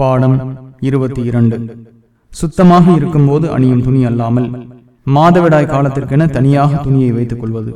பாடம் இருபத்தி இரண்டு. சுத்தமாக இருக்கும்போது அணியும் துணி அல்லாமல் மாதவிடாய் காலத்திற்கென தனியாக துணியை வைத்துக் கொள்வது.